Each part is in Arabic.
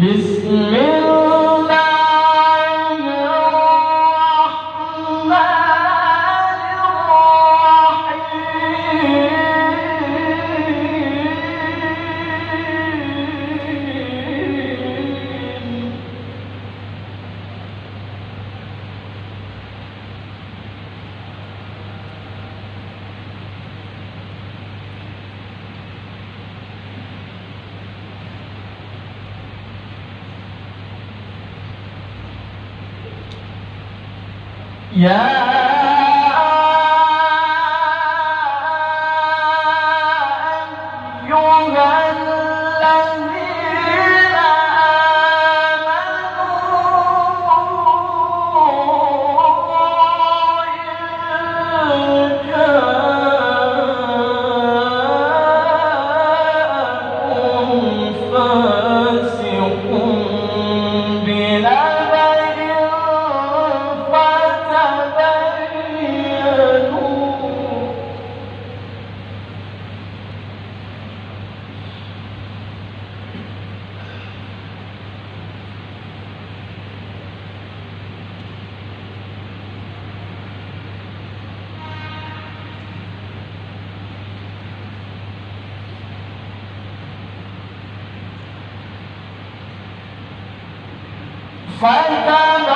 بسم Yeah. Falta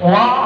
Wow.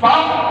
fato